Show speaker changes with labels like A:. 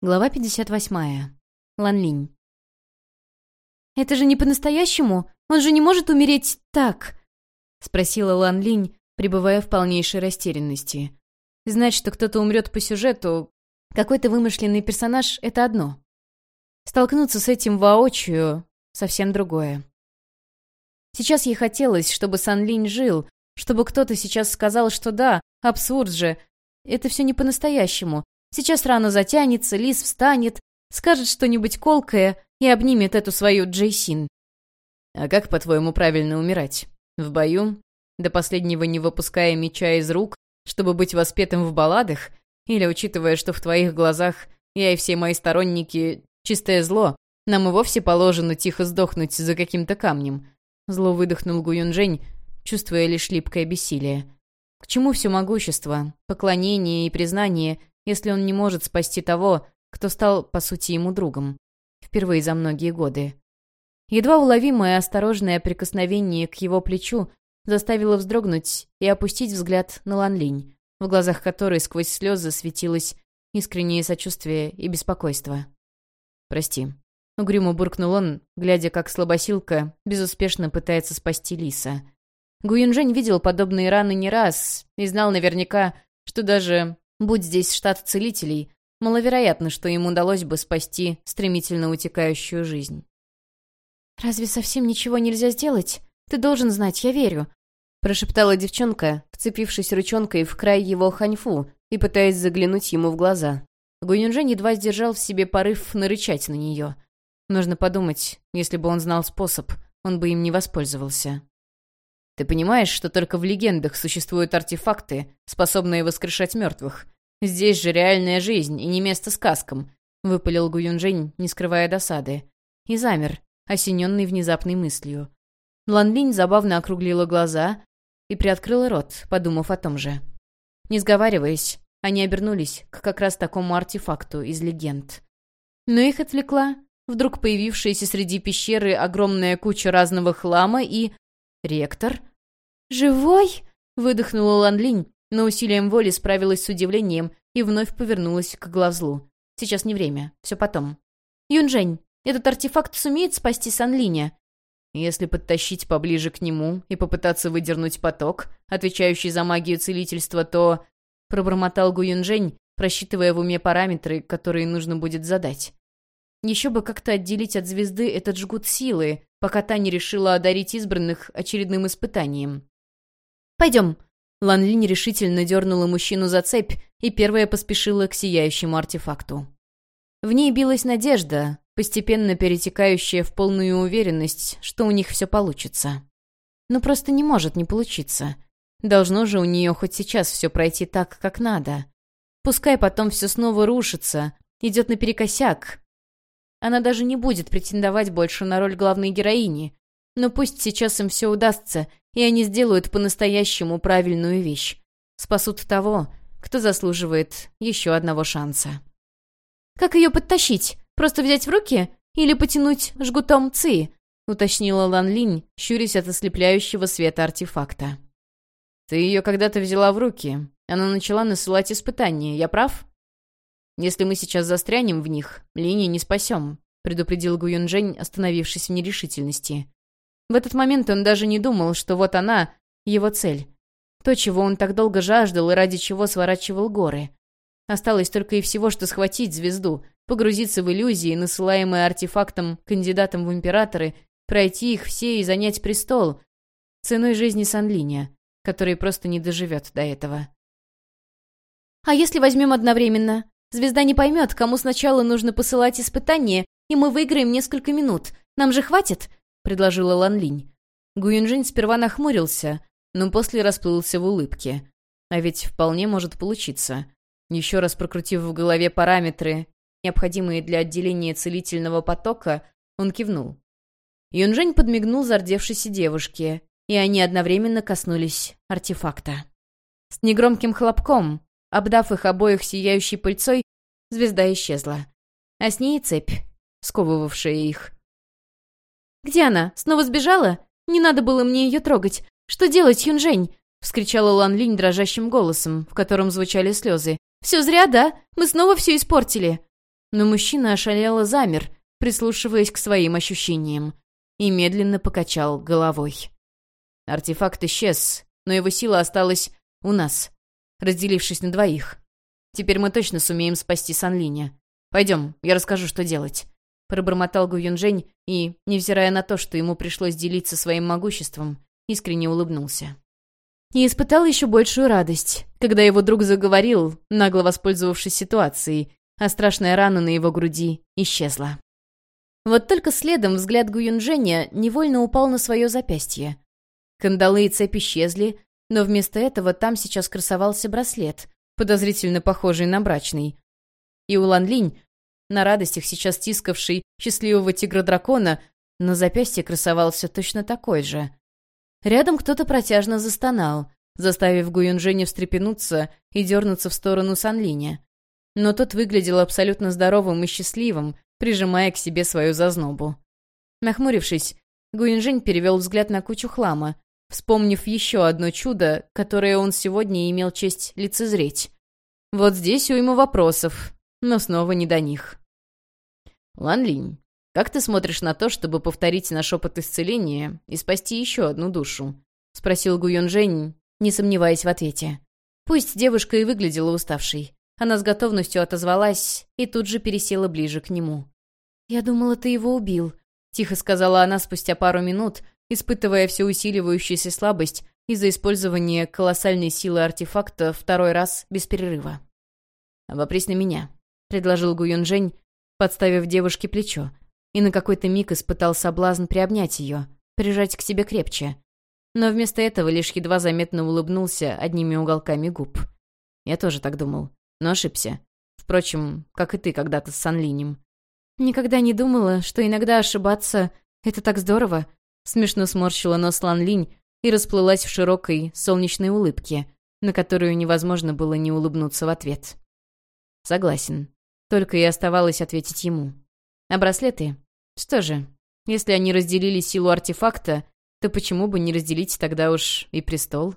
A: Глава 58. Лан Линь. «Это же не по-настоящему? Он же не может умереть так?» — спросила Лан Линь, пребывая в полнейшей растерянности. Знать, что кто-то умрет по сюжету, какой-то вымышленный персонаж — это одно. Столкнуться с этим воочию — совсем другое. Сейчас ей хотелось, чтобы Сан Линь жил, чтобы кто-то сейчас сказал, что да, абсурд же, это все не по-настоящему, Сейчас рана затянется, лис встанет, скажет что-нибудь колкое и обнимет эту свою Джейсин.
B: А как, по-твоему, правильно умирать? В бою? До последнего не выпуская меча из рук, чтобы быть воспетым в балладах? Или, учитывая, что в твоих глазах я и все мои сторонники — чистое зло, нам и вовсе положено тихо сдохнуть за каким-то камнем?» Зло выдохнул Гуюнжень, чувствуя лишь липкое бессилие. К чему все могущество, поклонение и признание, если он не может спасти того, кто стал, по сути, ему другом. Впервые за многие годы. Едва уловимое осторожное прикосновение к его плечу заставило вздрогнуть и опустить взгляд на Ланлинь, в глазах которой сквозь слезы светилось искреннее сочувствие и беспокойство. «Прости», — угрюмо буркнул он, глядя, как слабосилка безуспешно пытается спасти Лиса. Гуюнжень видел подобные раны не раз и знал наверняка, что даже Будь здесь штат целителей, маловероятно, что им удалось бы спасти стремительно утекающую жизнь.
A: «Разве совсем ничего нельзя сделать? Ты должен знать, я верю», — прошептала девчонка, вцепившись ручонкой в край его ханьфу и пытаясь заглянуть ему в глаза. Гуюнжен едва сдержал в себе порыв нарычать на нее. Нужно подумать, если бы он знал способ, он бы им не воспользовался. Ты понимаешь, что только в легендах существуют артефакты, способные воскрешать мертвых? Здесь же реальная жизнь и не место сказкам», — выпалил Гуюнжень, не скрывая досады. И замер, осененный внезапной мыслью. Лан Линь забавно округлила глаза и приоткрыла рот, подумав о том же. Не сговариваясь, они обернулись к как раз такому артефакту из легенд. Но их отвлекла вдруг появившаяся среди пещеры огромная куча разного хлама и... Ректор? «Живой?» — выдохнула Лан Линь, но усилием воли справилась с удивлением и вновь повернулась к глазлу. «Сейчас не время, все потом». «Юнжень, этот артефакт сумеет спасти Санлиня?»
B: «Если подтащить поближе к нему и попытаться выдернуть поток, отвечающий за магию целительства, то...» Пробормотал Гу Юнжень, просчитывая в уме параметры, которые нужно будет задать. Еще бы как-то отделить от звезды этот жгут силы, пока та не решила одарить избранных очередным испытанием. «Пойдем». Лан Линь решительно дернула мужчину за цепь и первая поспешила к сияющему артефакту. В ней билась надежда, постепенно перетекающая в полную уверенность, что у них все получится. Но просто не может не получиться. Должно же у нее хоть сейчас все пройти так, как надо. Пускай потом все снова рушится, идет наперекосяк. Она даже не будет претендовать больше на роль главной героини. Но пусть сейчас им все удастся, и они сделают по-настоящему правильную вещь. Спасут того, кто заслуживает еще одного шанса. «Как ее подтащить? Просто взять в руки? Или потянуть жгутом ци?» — уточнила Лан Линь, щурясь от ослепляющего света артефакта. «Ты ее когда-то взяла в руки. Она начала насылать испытания. Я прав?» «Если мы сейчас застрянем в них, линии не спасем», — предупредил Гуюнжень, остановившись в нерешительности. В этот момент он даже не думал, что вот она, его цель. То, чего он так долго жаждал и ради чего сворачивал горы. Осталось только и всего, что схватить звезду, погрузиться в иллюзии, насылаемые артефактом кандидатом в императоры, пройти их все и занять престол, ценой жизни Санлиня, который просто не доживет до этого. «А если возьмем одновременно? Звезда не поймет, кому сначала нужно посылать испытания, и мы выиграем несколько минут. Нам же хватит?» Предложила Лан Линь. Гуюнжинь сперва нахмурился, но после расплылся в улыбке. А ведь вполне может получиться. Еще раз прокрутив в голове параметры, необходимые для отделения целительного потока, он кивнул. Юнжень подмигнул зардевшейся девушке, и они одновременно коснулись артефакта. С негромким хлопком, обдав их обоих сияющей пыльцой, звезда исчезла. А с ней цепь, сковывавшая их. «Где она? Снова сбежала? Не надо было мне ее трогать. Что делать, Юнжень?» — вскричала Лан Линь дрожащим голосом, в котором звучали слезы. «Все зря, да? Мы снова все испортили!» но мужчина ошалело замер, прислушиваясь к своим ощущениям, и медленно покачал головой. Артефакт исчез, но его сила осталась у нас, разделившись на двоих. Теперь мы точно сумеем спасти Санлиня. Пойдем, я расскажу, что делать. Пробормотал Гу Юнжень и, невзирая на то, что ему пришлось делиться своим могуществом, искренне улыбнулся. И испытал еще большую радость, когда его друг заговорил, нагло воспользовавшись ситуацией, а страшная рана на его груди исчезла. Вот только следом взгляд Гу Юнжэня невольно упал на свое запястье. Кандалы и цепи исчезли, но вместо этого там сейчас красовался браслет, подозрительно похожий на брачный. И у Лан Линь, на радостях сейчас тискавший счастливого тигра-дракона, на запястье красовался точно такой же. Рядом кто-то протяжно застонал, заставив Гуюнжэня встрепенуться и дернуться в сторону Санлиня. Но тот выглядел абсолютно здоровым и счастливым, прижимая к себе свою зазнобу. Нахмурившись, Гуинжень перевел взгляд на кучу хлама, вспомнив еще одно чудо, которое он сегодня имел честь лицезреть. Вот здесь у ему вопросов, но снова не до них. «Лан Линь, как ты смотришь на то, чтобы повторить наш опыт исцеления и спасти еще одну душу?» — спросил Гуйон Жень, не сомневаясь в ответе. Пусть девушка и выглядела уставшей. Она с готовностью отозвалась и тут же пересела ближе к нему. «Я думала, ты его убил», — тихо сказала она спустя пару минут, испытывая все усиливающуюся слабость из-за использования колоссальной силы артефакта второй раз без перерыва. «Обопрись на меня», — предложил Гуюн Жень, подставив девушке плечо, и на какой-то миг испытал соблазн приобнять ее, прижать к себе крепче. Но вместо этого лишь едва заметно улыбнулся одними уголками губ. Я тоже так думал, но ошибся. Впрочем, как и ты когда-то с Санлинем. Никогда не думала, что иногда ошибаться — это так здорово, Смешно сморщила нос Лан Линь и расплылась в широкой, солнечной улыбке, на которую невозможно было не улыбнуться в ответ. Согласен. Только и оставалось ответить ему. А браслеты? Что же, если они разделили силу артефакта, то почему бы не разделить тогда уж и престол?